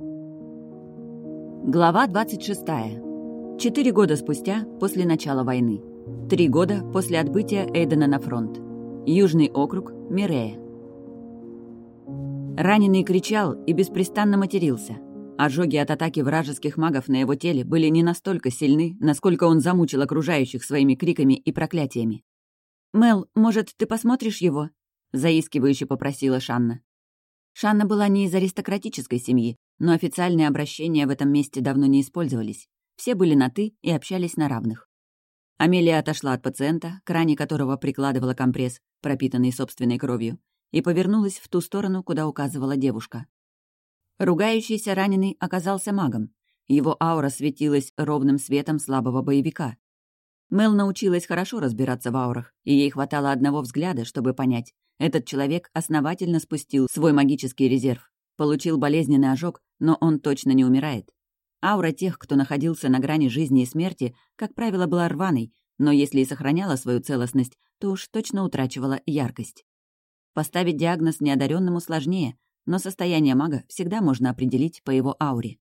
Глава 26. Четыре года спустя, после начала войны. Три года после отбытия Эйдена на фронт. Южный округ, Мирея. Раненый кричал и беспрестанно матерился. Ожоги от атаки вражеских магов на его теле были не настолько сильны, насколько он замучил окружающих своими криками и проклятиями. «Мел, может, ты посмотришь его?» — заискивающе попросила Шанна. Шанна была не из аристократической семьи, но официальные обращения в этом месте давно не использовались. Все были на «ты» и общались на равных. Амелия отошла от пациента, к ране которого прикладывала компресс, пропитанный собственной кровью, и повернулась в ту сторону, куда указывала девушка. Ругающийся раненый оказался магом. Его аура светилась ровным светом слабого боевика. Мел научилась хорошо разбираться в аурах, и ей хватало одного взгляда, чтобы понять. Этот человек основательно спустил свой магический резерв, получил болезненный ожог, но он точно не умирает. Аура тех, кто находился на грани жизни и смерти, как правило, была рваной, но если и сохраняла свою целостность, то уж точно утрачивала яркость. Поставить диагноз неодаренному сложнее, но состояние мага всегда можно определить по его ауре.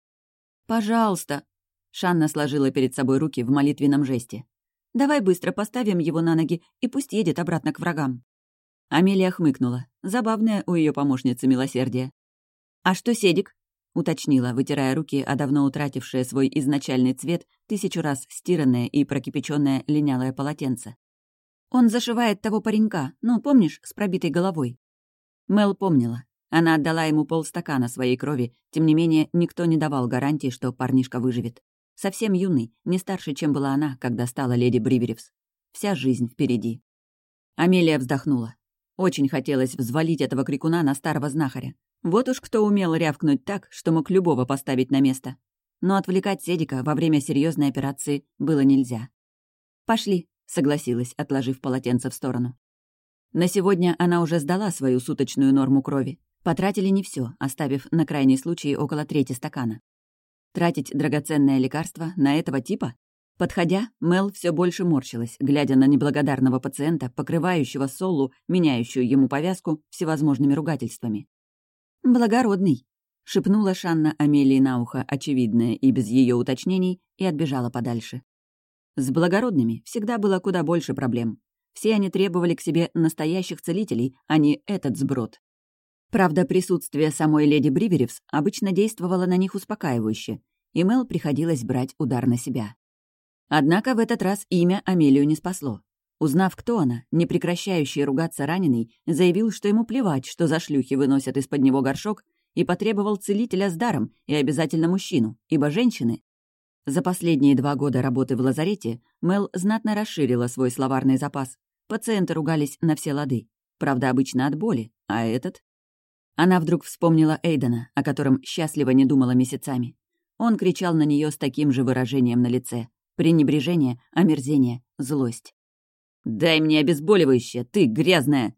«Пожалуйста!» — Шанна сложила перед собой руки в молитвенном жесте. «Давай быстро поставим его на ноги и пусть едет обратно к врагам». Амелия хмыкнула. Забавная у ее помощницы милосердие. «А что Седик?» — уточнила, вытирая руки, а давно утратившее свой изначальный цвет, тысячу раз стиранное и прокипяченное линялое полотенце. «Он зашивает того паренька, ну, помнишь, с пробитой головой?» Мел помнила. Она отдала ему полстакана своей крови, тем не менее, никто не давал гарантии, что парнишка выживет. Совсем юный, не старше, чем была она, когда стала леди Бриверевс. Вся жизнь впереди. Амелия вздохнула. Очень хотелось взвалить этого крикуна на старого знахаря. Вот уж кто умел рявкнуть так, что мог любого поставить на место. Но отвлекать Седика во время серьезной операции было нельзя. «Пошли», — согласилась, отложив полотенце в сторону. На сегодня она уже сдала свою суточную норму крови. Потратили не все, оставив на крайний случай около трети стакана. Тратить драгоценное лекарство на этого типа? Подходя, Мел все больше морщилась, глядя на неблагодарного пациента, покрывающего Солу, меняющую ему повязку всевозможными ругательствами. «Благородный», — шепнула Шанна Амелии на ухо, очевидное и без ее уточнений, и отбежала подальше. С благородными всегда было куда больше проблем. Все они требовали к себе настоящих целителей, а не этот сброд. Правда, присутствие самой леди Бриверевс обычно действовало на них успокаивающе, и Мел приходилось брать удар на себя. Однако в этот раз имя Амелию не спасло. Узнав, кто она, не прекращающий ругаться раненый, заявил, что ему плевать, что за шлюхи выносят из-под него горшок, и потребовал целителя с даром и обязательно мужчину, ибо женщины... За последние два года работы в лазарете Мел знатно расширила свой словарный запас. Пациенты ругались на все лады. Правда, обычно от боли, а этот... Она вдруг вспомнила Эйдена, о котором счастливо не думала месяцами. Он кричал на нее с таким же выражением на лице. Пренебрежение, омерзение, злость. «Дай мне обезболивающее, ты грязная!»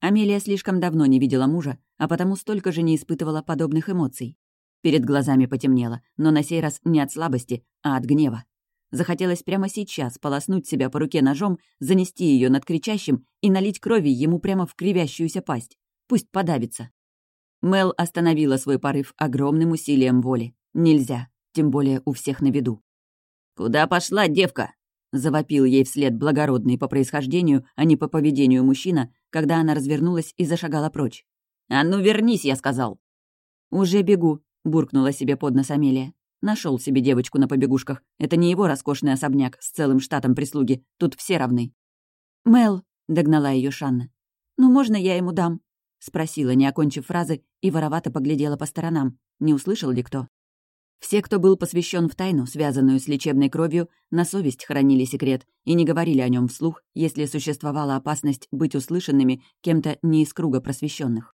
Амелия слишком давно не видела мужа, а потому столько же не испытывала подобных эмоций. Перед глазами потемнело, но на сей раз не от слабости, а от гнева. Захотелось прямо сейчас полоснуть себя по руке ножом, занести ее над кричащим и налить крови ему прямо в кривящуюся пасть. Пусть подавится. Мел остановила свой порыв огромным усилием воли. Нельзя, тем более у всех на виду. «Куда пошла девка?» — завопил ей вслед благородный по происхождению, а не по поведению мужчина, когда она развернулась и зашагала прочь. «А ну вернись, я сказал!» «Уже бегу», — буркнула себе под нос Амелия. Нашел себе девочку на побегушках. Это не его роскошный особняк с целым штатом прислуги. Тут все равны. «Мел», — догнала ее Шанна. «Ну, можно я ему дам?» — спросила, не окончив фразы, и воровато поглядела по сторонам. Не услышал ли кто? Все, кто был посвящен в тайну, связанную с лечебной кровью, на совесть хранили секрет и не говорили о нем вслух, если существовала опасность быть услышанными кем-то не из круга просвещенных.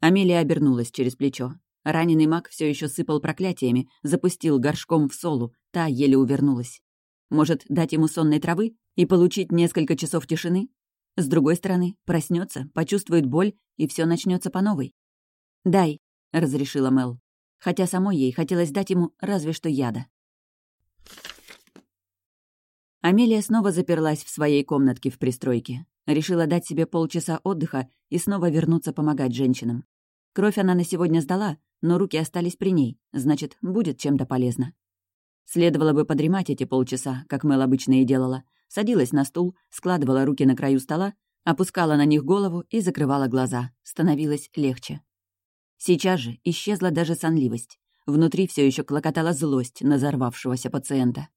Амелия обернулась через плечо. Раненый маг все еще сыпал проклятиями, запустил горшком в солу, та еле увернулась. Может, дать ему сонной травы и получить несколько часов тишины? С другой стороны, проснется, почувствует боль, и все начнется по новой. «Дай», — разрешила Мел хотя самой ей хотелось дать ему разве что яда. Амелия снова заперлась в своей комнатке в пристройке. Решила дать себе полчаса отдыха и снова вернуться помогать женщинам. Кровь она на сегодня сдала, но руки остались при ней, значит, будет чем-то полезно. Следовало бы подремать эти полчаса, как Мэл обычно и делала. Садилась на стул, складывала руки на краю стола, опускала на них голову и закрывала глаза. Становилось легче. Сейчас же исчезла даже сонливость. Внутри все еще клокотала злость на взорвавшегося пациента.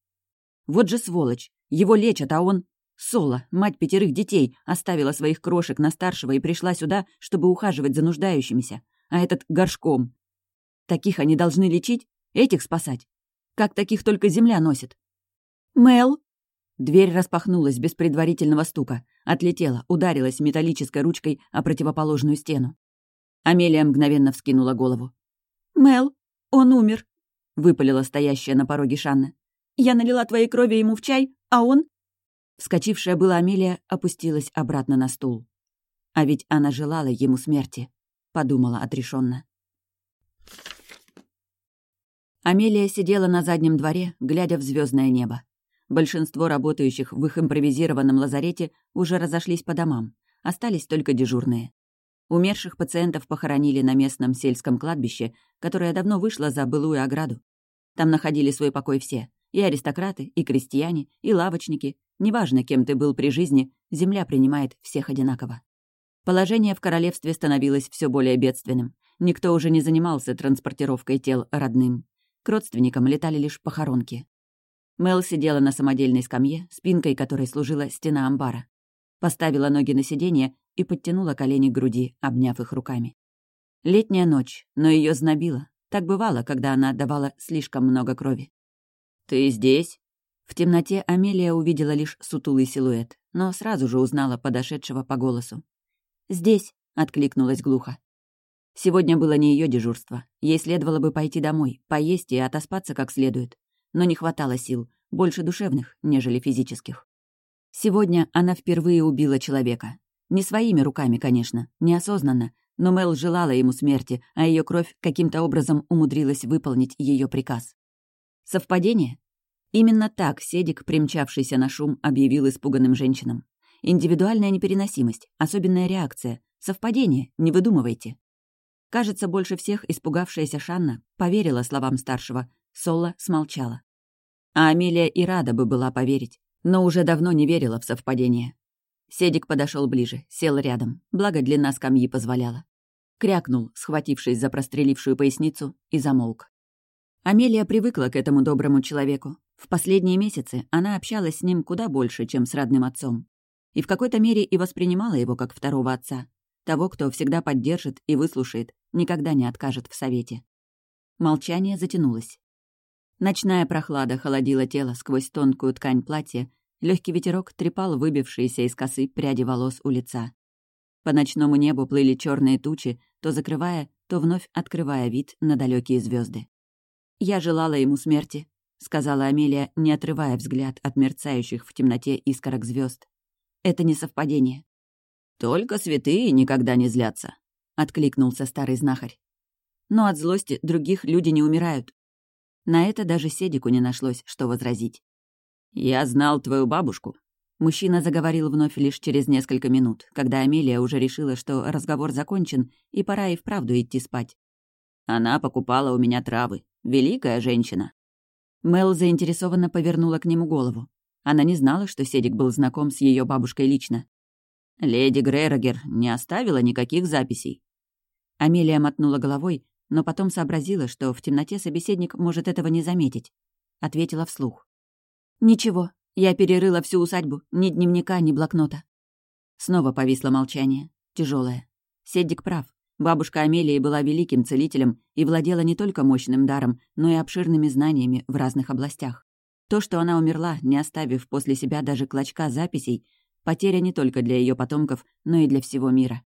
Вот же сволочь! Его лечат, а он... Соло, мать пятерых детей, оставила своих крошек на старшего и пришла сюда, чтобы ухаживать за нуждающимися. А этот горшком. Таких они должны лечить? Этих спасать? Как таких только земля носит? «Мел!» Дверь распахнулась без предварительного стука, отлетела, ударилась металлической ручкой о противоположную стену. Амелия мгновенно вскинула голову. «Мел, он умер», — выпалила стоящая на пороге Шанна. «Я налила твоей крови ему в чай, а он...» Вскочившая была Амелия опустилась обратно на стул. А ведь она желала ему смерти, подумала отрешенно. Амелия сидела на заднем дворе, глядя в звездное небо. Большинство работающих в их импровизированном лазарете уже разошлись по домам. Остались только дежурные. Умерших пациентов похоронили на местном сельском кладбище, которое давно вышло за былую ограду. Там находили свой покой все. И аристократы, и крестьяне, и лавочники, Неважно, кем ты был при жизни, земля принимает всех одинаково. Положение в королевстве становилось все более бедственным. Никто уже не занимался транспортировкой тел родным. К родственникам летали лишь похоронки. Мел сидела на самодельной скамье, спинкой которой служила стена амбара. Поставила ноги на сиденье и подтянула колени к груди, обняв их руками. Летняя ночь, но ее знобило. Так бывало, когда она отдавала слишком много крови. «Ты здесь?» В темноте Амелия увидела лишь сутулый силуэт, но сразу же узнала подошедшего по голосу. «Здесь», — откликнулась глухо. Сегодня было не ее дежурство. Ей следовало бы пойти домой, поесть и отоспаться как следует. Но не хватало сил, больше душевных, нежели физических. Сегодня она впервые убила человека. Не своими руками, конечно, неосознанно, но Мел желала ему смерти, а ее кровь каким-то образом умудрилась выполнить ее приказ. Совпадение? Именно так Седик, примчавшийся на шум, объявил испуганным женщинам. Индивидуальная непереносимость, особенная реакция, совпадение, не выдумывайте. Кажется, больше всех испугавшаяся Шанна поверила словам старшего, Соло смолчала. А Амелия и рада бы была поверить, но уже давно не верила в совпадение. Седик подошел ближе, сел рядом, благо длина скамьи позволяла. Крякнул, схватившись за прострелившую поясницу, и замолк. Амелия привыкла к этому доброму человеку, в последние месяцы она общалась с ним куда больше, чем с родным отцом. И в какой-то мере и воспринимала его как второго отца. Того, кто всегда поддержит и выслушает, никогда не откажет в совете. Молчание затянулось. Ночная прохлада холодила тело сквозь тонкую ткань платья, легкий ветерок трепал выбившиеся из косы пряди волос у лица. По ночному небу плыли черные тучи, то закрывая, то вновь открывая вид на далекие звезды. Я желала ему смерти, — сказала Амелия, не отрывая взгляд от мерцающих в темноте искорок звезд. «Это не совпадение». «Только святые никогда не злятся», — откликнулся старый знахарь. «Но от злости других люди не умирают». На это даже Седику не нашлось, что возразить. «Я знал твою бабушку». Мужчина заговорил вновь лишь через несколько минут, когда Амелия уже решила, что разговор закончен, и пора и вправду идти спать. Она покупала у меня травы. Великая женщина. Мел заинтересованно повернула к нему голову. Она не знала, что Седик был знаком с ее бабушкой лично. «Леди Грейрогер не оставила никаких записей». Амелия мотнула головой, но потом сообразила, что в темноте собеседник может этого не заметить. Ответила вслух. «Ничего, я перерыла всю усадьбу, ни дневника, ни блокнота». Снова повисло молчание, тяжелое. Седик прав. Бабушка Амелии была великим целителем и владела не только мощным даром, но и обширными знаниями в разных областях. То, что она умерла, не оставив после себя даже клочка записей, потеря не только для ее потомков, но и для всего мира.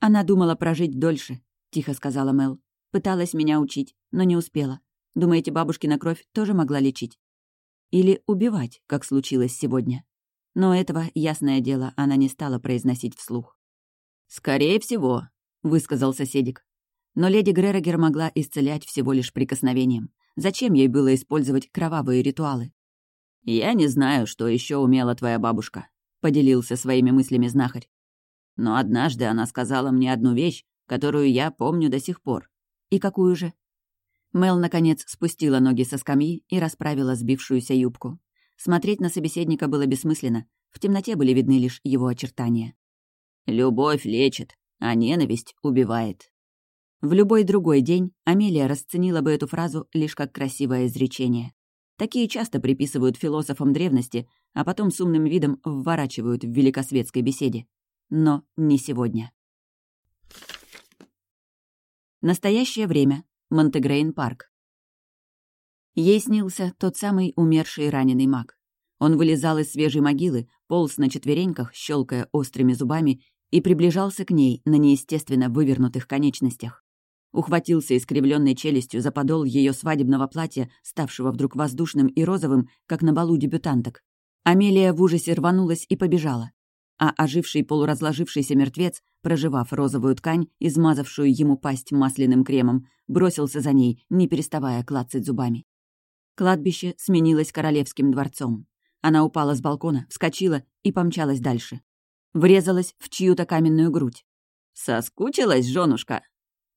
«Она думала прожить дольше», — тихо сказала Мел. «Пыталась меня учить, но не успела. Думаете, бабушкина кровь тоже могла лечить? Или убивать, как случилось сегодня?» Но этого, ясное дело, она не стала произносить вслух. «Скорее всего», — высказался Седик. Но леди Грерогер могла исцелять всего лишь прикосновением. Зачем ей было использовать кровавые ритуалы? «Я не знаю, что еще умела твоя бабушка», — поделился своими мыслями знахарь. «Но однажды она сказала мне одну вещь, которую я помню до сих пор. И какую же? Мел, наконец, спустила ноги со скамьи и расправила сбившуюся юбку. Смотреть на собеседника было бессмысленно, в темноте были видны лишь его очертания. «Любовь лечит, а ненависть убивает». В любой другой день Амелия расценила бы эту фразу лишь как красивое изречение. Такие часто приписывают философам древности, а потом с умным видом вворачивают в великосветской беседе. Но не сегодня. Настоящее время. Монтегрейн парк. Ей снился тот самый умерший раненый маг. Он вылезал из свежей могилы, полз на четвереньках, щелкая острыми зубами, и приближался к ней на неестественно вывернутых конечностях ухватился искривленной челюстью за подол ее свадебного платья, ставшего вдруг воздушным и розовым, как на балу дебютанток. Амелия в ужасе рванулась и побежала. А оживший полуразложившийся мертвец, проживав розовую ткань, измазавшую ему пасть масляным кремом, бросился за ней, не переставая клацать зубами. Кладбище сменилось королевским дворцом. Она упала с балкона, вскочила и помчалась дальше. Врезалась в чью-то каменную грудь. «Соскучилась, женушка?»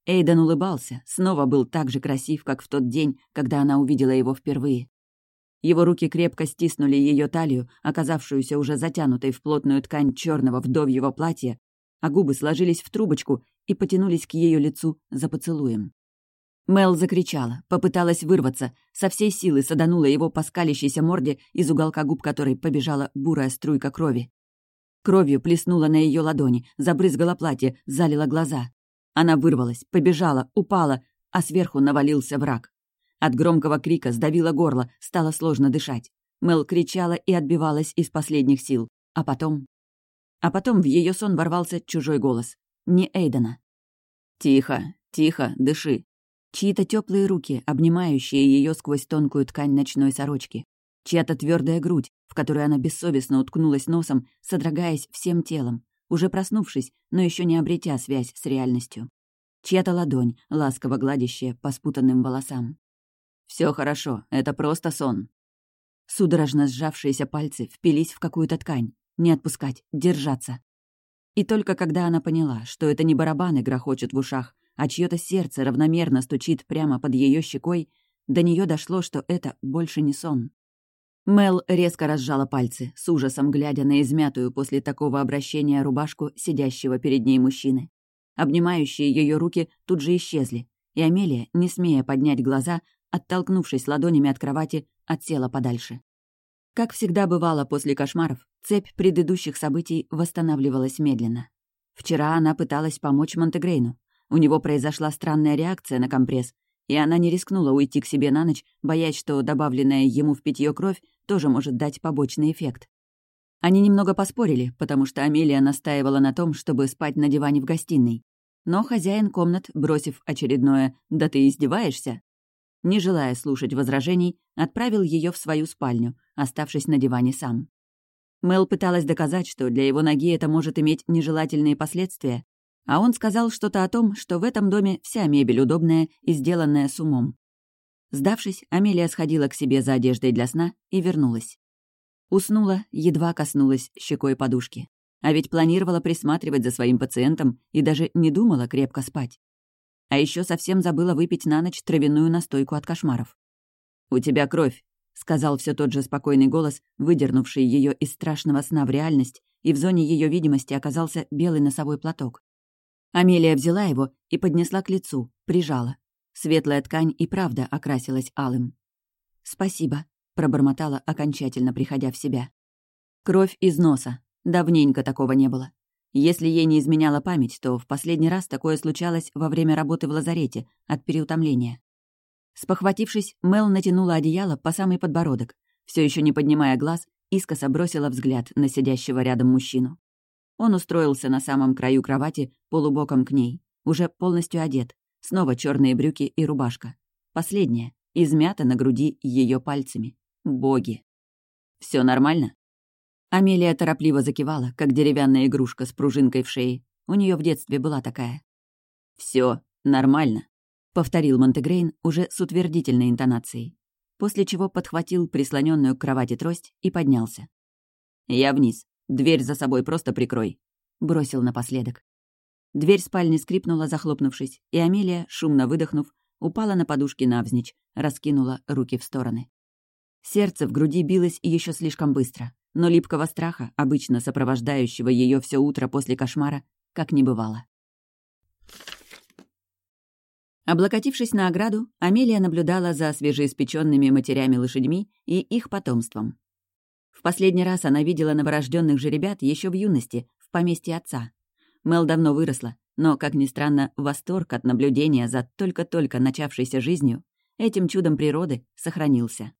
Эйден улыбался, снова был так же красив, как в тот день, когда она увидела его впервые. Его руки крепко стиснули ее талию, оказавшуюся уже затянутой в плотную ткань черного вдовьего платья, а губы сложились в трубочку и потянулись к ее лицу за поцелуем. Мел закричала, попыталась вырваться, со всей силы саданула его по скалящейся морде, из уголка губ которой побежала бурая струйка крови. Кровью плеснула на ее ладони, забрызгала платье, залила глаза. Она вырвалась, побежала, упала, а сверху навалился враг. От громкого крика сдавило горло, стало сложно дышать. Мел кричала и отбивалась из последних сил. А потом... А потом в ее сон ворвался чужой голос. Не Эйдена. «Тихо, тихо, дыши». Чьи-то теплые руки, обнимающие ее сквозь тонкую ткань ночной сорочки. Чья-то твердая грудь, в которую она бессовестно уткнулась носом, содрогаясь всем телом, уже проснувшись, но еще не обретя связь с реальностью. Чья-то ладонь, ласково гладящая по спутанным волосам. Все хорошо, это просто сон». Судорожно сжавшиеся пальцы впились в какую-то ткань. Не отпускать, держаться. И только когда она поняла, что это не барабаны грохочут в ушах, а чье-то сердце равномерно стучит прямо под ее щекой, до нее дошло, что это больше не сон. Мел резко разжала пальцы, с ужасом глядя на измятую после такого обращения рубашку сидящего перед ней мужчины. Обнимающие ее руки тут же исчезли, и Амелия, не смея поднять глаза, оттолкнувшись ладонями от кровати, отсела подальше. Как всегда бывало после кошмаров, цепь предыдущих событий восстанавливалась медленно. Вчера она пыталась помочь Монтегрейну. У него произошла странная реакция на компресс, и она не рискнула уйти к себе на ночь, боясь, что добавленная ему в питье кровь тоже может дать побочный эффект. Они немного поспорили, потому что Амелия настаивала на том, чтобы спать на диване в гостиной. Но хозяин комнат, бросив очередное «да ты издеваешься», не желая слушать возражений, отправил ее в свою спальню, оставшись на диване сам. Мел пыталась доказать, что для его ноги это может иметь нежелательные последствия, а он сказал что-то о том, что в этом доме вся мебель удобная и сделанная с умом. Сдавшись, Амелия сходила к себе за одеждой для сна и вернулась. Уснула, едва коснулась щекой подушки. А ведь планировала присматривать за своим пациентом и даже не думала крепко спать. А еще совсем забыла выпить на ночь травяную настойку от кошмаров. «У тебя кровь», — сказал все тот же спокойный голос, выдернувший ее из страшного сна в реальность, и в зоне ее видимости оказался белый носовой платок. Амелия взяла его и поднесла к лицу, прижала. Светлая ткань и правда окрасилась алым. «Спасибо», — пробормотала, окончательно приходя в себя. Кровь из носа. Давненько такого не было. Если ей не изменяла память, то в последний раз такое случалось во время работы в лазарете от переутомления. Спохватившись, Мел натянула одеяло по самый подбородок, все еще не поднимая глаз, искоса бросила взгляд на сидящего рядом мужчину. Он устроился на самом краю кровати, полубоком к ней, уже полностью одет. Снова черные брюки и рубашка. Последняя, измята на груди ее пальцами. Боги. Все нормально? Амелия торопливо закивала, как деревянная игрушка с пружинкой в шее. У нее в детстве была такая. Все нормально», — повторил Монтегрейн уже с утвердительной интонацией, после чего подхватил прислоненную к кровати трость и поднялся. «Я вниз. Дверь за собой просто прикрой», — бросил напоследок. Дверь спальни скрипнула, захлопнувшись, и Амелия, шумно выдохнув, упала на подушки навзничь, раскинула руки в стороны. Сердце в груди билось еще слишком быстро, но липкого страха, обычно сопровождающего ее все утро после кошмара, как не бывало. Облокотившись на ограду, Амелия наблюдала за свежеиспеченными матерями-лошадьми и их потомством. В последний раз она видела новорожденных жеребят еще в юности, в поместье отца. Мел давно выросла, но, как ни странно, восторг от наблюдения за только-только начавшейся жизнью этим чудом природы сохранился.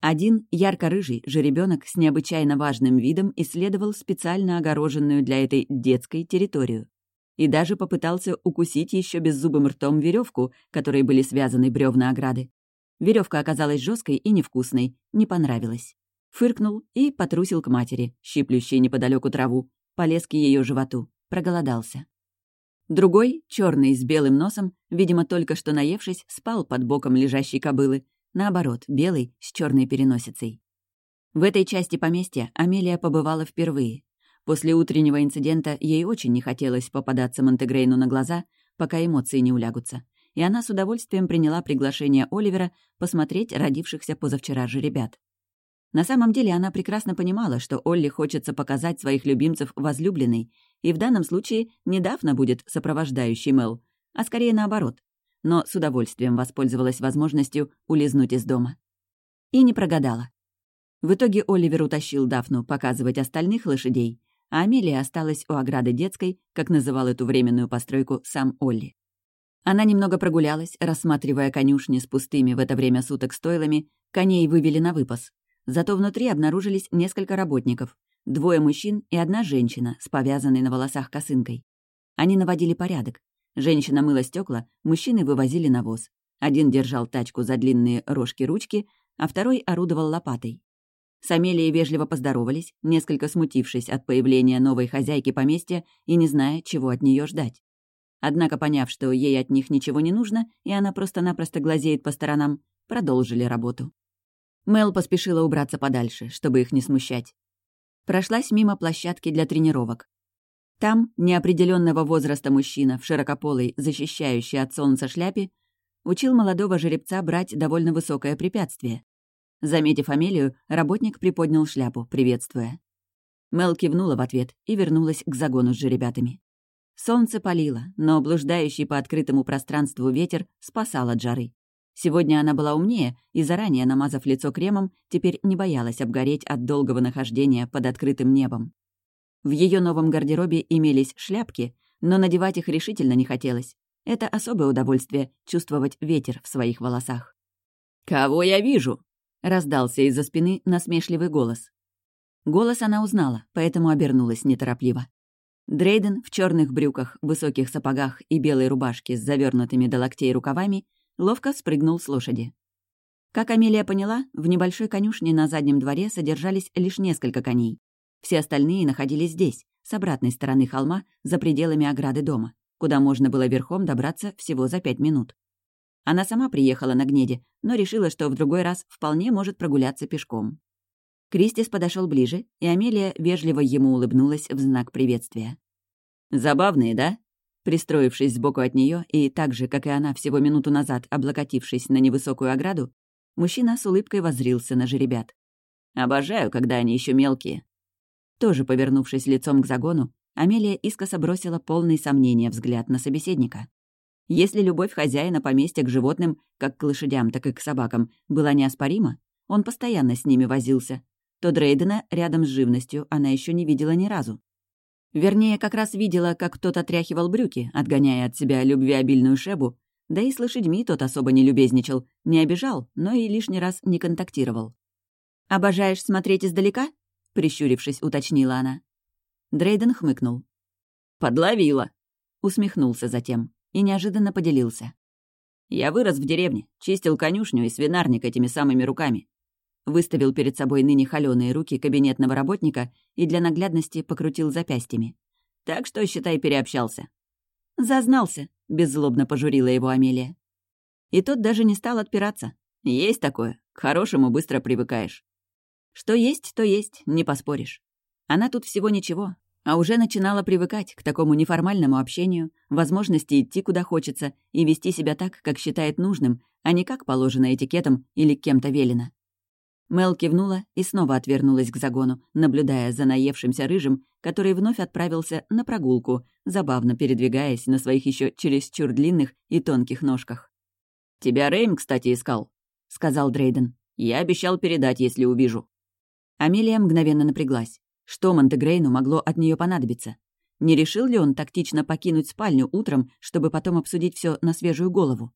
Один ярко-рыжий жеребенок с необычайно важным видом исследовал специально огороженную для этой детской территорию и даже попытался укусить еще беззубым ртом веревку, которой были связаны бревна ограды. Веревка оказалась жесткой и невкусной, не понравилась. Фыркнул и потрусил к матери, щиплющей неподалеку траву, полез к ее животу, проголодался. Другой, черный с белым носом, видимо, только что наевшись, спал под боком лежащей кобылы, наоборот, белый с черной переносицей. В этой части поместья Амелия побывала впервые, После утреннего инцидента ей очень не хотелось попадаться Монтегрейну на глаза, пока эмоции не улягутся. И она с удовольствием приняла приглашение Оливера посмотреть родившихся позавчера же ребят. На самом деле она прекрасно понимала, что Олли хочется показать своих любимцев возлюбленной, и в данном случае не Дафна будет сопровождающей Мел, а скорее наоборот. Но с удовольствием воспользовалась возможностью улизнуть из дома. И не прогадала. В итоге Оливер утащил Дафну показывать остальных лошадей, а Амелия осталась у ограды детской, как называл эту временную постройку сам Олли. Она немного прогулялась, рассматривая конюшни с пустыми в это время суток стойлами, коней вывели на выпас. Зато внутри обнаружились несколько работников, двое мужчин и одна женщина с повязанной на волосах косынкой. Они наводили порядок. Женщина мыла стекла, мужчины вывозили навоз. Один держал тачку за длинные рожки-ручки, а второй орудовал лопатой. С Амелией вежливо поздоровались, несколько смутившись от появления новой хозяйки поместья и не зная, чего от нее ждать. Однако, поняв, что ей от них ничего не нужно, и она просто-напросто глазеет по сторонам, продолжили работу. Мел поспешила убраться подальше, чтобы их не смущать. Прошлась мимо площадки для тренировок. Там неопределенного возраста мужчина в широкополой, защищающей от солнца шляпе, учил молодого жеребца брать довольно высокое препятствие. Заметив Амелию, работник приподнял шляпу, приветствуя. Мел кивнула в ответ и вернулась к загону с жеребятами. Солнце палило, но блуждающий по открытому пространству ветер спасал от жары. Сегодня она была умнее и, заранее намазав лицо кремом, теперь не боялась обгореть от долгого нахождения под открытым небом. В ее новом гардеробе имелись шляпки, но надевать их решительно не хотелось. Это особое удовольствие — чувствовать ветер в своих волосах. «Кого я вижу?» — раздался из-за спины насмешливый голос. Голос она узнала, поэтому обернулась неторопливо. Дрейден в черных брюках, высоких сапогах и белой рубашке с завернутыми до локтей рукавами ловко спрыгнул с лошади. Как Амелия поняла, в небольшой конюшне на заднем дворе содержались лишь несколько коней. Все остальные находились здесь, с обратной стороны холма, за пределами ограды дома, куда можно было верхом добраться всего за пять минут. Она сама приехала на гнеде, но решила, что в другой раз вполне может прогуляться пешком. Кристис подошел ближе, и Амелия вежливо ему улыбнулась в знак приветствия. «Забавные, да?» Пристроившись сбоку от нее и так же, как и она всего минуту назад, облокотившись на невысокую ограду, мужчина с улыбкой воззрился на жеребят. «Обожаю, когда они еще мелкие». Тоже повернувшись лицом к загону, Амелия искоса бросила полный сомнения взгляд на собеседника. Если любовь хозяина поместья к животным, как к лошадям, так и к собакам, была неоспорима, он постоянно с ними возился, то Дрейдена рядом с живностью она еще не видела ни разу. Вернее, как раз видела, как тот отряхивал брюки, отгоняя от себя любвеобильную шебу, да и с лошадьми тот особо не любезничал, не обижал, но и лишний раз не контактировал. «Обожаешь смотреть издалека?» — прищурившись, уточнила она. Дрейден хмыкнул. «Подловила!» — усмехнулся затем и неожиданно поделился. «Я вырос в деревне, чистил конюшню и свинарник этими самыми руками». Выставил перед собой ныне холёные руки кабинетного работника и для наглядности покрутил запястьями. «Так что, считай, переобщался». «Зазнался», — беззлобно пожурила его Амелия. И тот даже не стал отпираться. «Есть такое. К хорошему быстро привыкаешь». Что есть, то есть, не поспоришь. Она тут всего ничего, а уже начинала привыкать к такому неформальному общению, возможности идти куда хочется и вести себя так, как считает нужным, а не как положено этикетом или кем-то велено. Мел кивнула и снова отвернулась к загону, наблюдая за наевшимся рыжим, который вновь отправился на прогулку, забавно передвигаясь на своих еще чересчур длинных и тонких ножках. «Тебя Рейм, кстати, искал», — сказал Дрейден. «Я обещал передать, если увижу». Амелия мгновенно напряглась. Что Монтегрейну могло от нее понадобиться? Не решил ли он тактично покинуть спальню утром, чтобы потом обсудить все на свежую голову?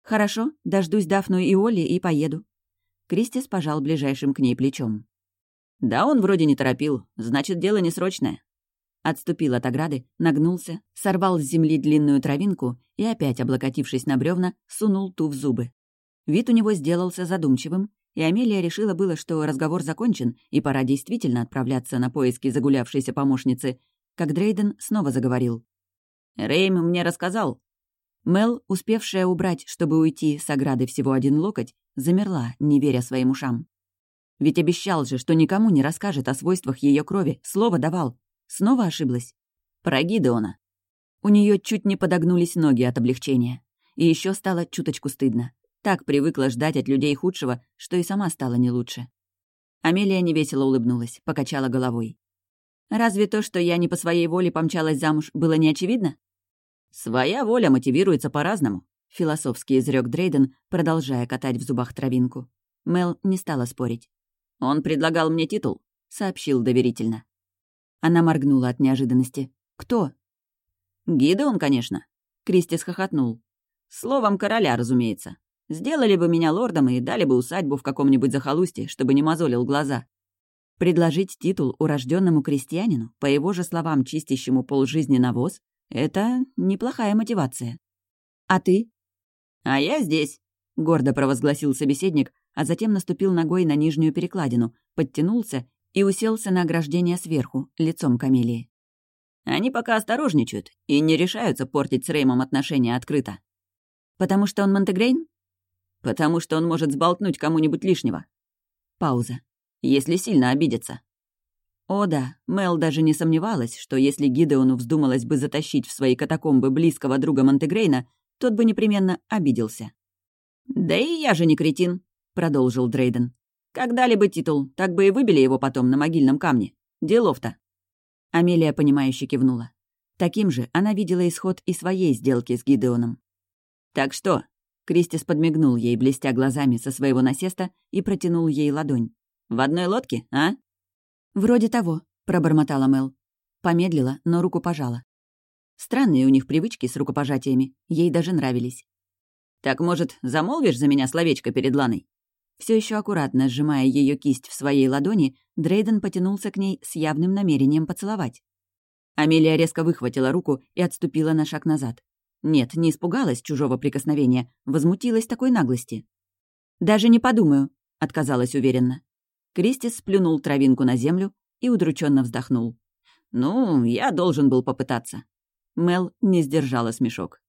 «Хорошо, дождусь Дафну и Оли и поеду». Кристис пожал ближайшим к ней плечом. «Да он вроде не торопил, значит, дело не срочное». Отступил от ограды, нагнулся, сорвал с земли длинную травинку и, опять облокотившись на бревна, сунул ту в зубы. Вид у него сделался задумчивым, и Амелия решила было, что разговор закончен, и пора действительно отправляться на поиски загулявшейся помощницы, как Дрейден снова заговорил. «Рейм мне рассказал». Мел, успевшая убрать, чтобы уйти с ограды всего один локоть, замерла, не веря своим ушам. Ведь обещал же, что никому не расскажет о свойствах ее крови, слово давал. Снова ошиблась. Про Гидеона. У нее чуть не подогнулись ноги от облегчения. И еще стало чуточку стыдно. Так привыкла ждать от людей худшего, что и сама стала не лучше. Амелия невесело улыбнулась, покачала головой. «Разве то, что я не по своей воле помчалась замуж, было не очевидно?» «Своя воля мотивируется по-разному», — философски изрек Дрейден, продолжая катать в зубах травинку. Мел не стала спорить. «Он предлагал мне титул», — сообщил доверительно. Она моргнула от неожиданности. «Кто?» «Гидеон, конечно», — Кристис хохотнул. «Словом короля, разумеется. Сделали бы меня лордом и дали бы усадьбу в каком-нибудь захолустье, чтобы не мозолил глаза. Предложить титул урожденному крестьянину, по его же словам, чистящему полжизни навоз, это неплохая мотивация. А ты? А я здесь, гордо провозгласил собеседник, а затем наступил ногой на нижнюю перекладину, подтянулся и уселся на ограждение сверху, лицом к Амелии. Они пока осторожничают и не решаются портить с Реймом отношения открыто. Потому что он Монтегрейн? Потому что он может сболтнуть кому-нибудь лишнего. Пауза. Если сильно обидится. О да, Мел даже не сомневалась, что если Гидеону вздумалось бы затащить в свои катакомбы близкого друга Монтегрейна, тот бы непременно обиделся. «Да и я же не кретин», — продолжил Дрейден. «Как дали бы титул, так бы и выбили его потом на могильном камне. Делов-то». Амелия, понимающе кивнула. Таким же она видела исход и своей сделки с Гидеоном. «Так что, Кристис подмигнул ей, блестя глазами со своего насеста, и протянул ей ладонь. «В одной лодке, а?» «Вроде того», — пробормотала Мел. Помедлила, но руку пожала. Странные у них привычки с рукопожатиями, ей даже нравились. «Так, может, замолвишь за меня словечко перед Ланой?» Все еще аккуратно сжимая ее кисть в своей ладони, Дрейден потянулся к ней с явным намерением поцеловать. Амелия резко выхватила руку и отступила на шаг назад. Нет, не испугалась чужого прикосновения, возмутилась такой наглости. «Даже не подумаю», — отказалась уверенно. Кристис сплюнул травинку на землю и удрученно вздохнул. «Ну, я должен был попытаться». Мел не сдержала смешок.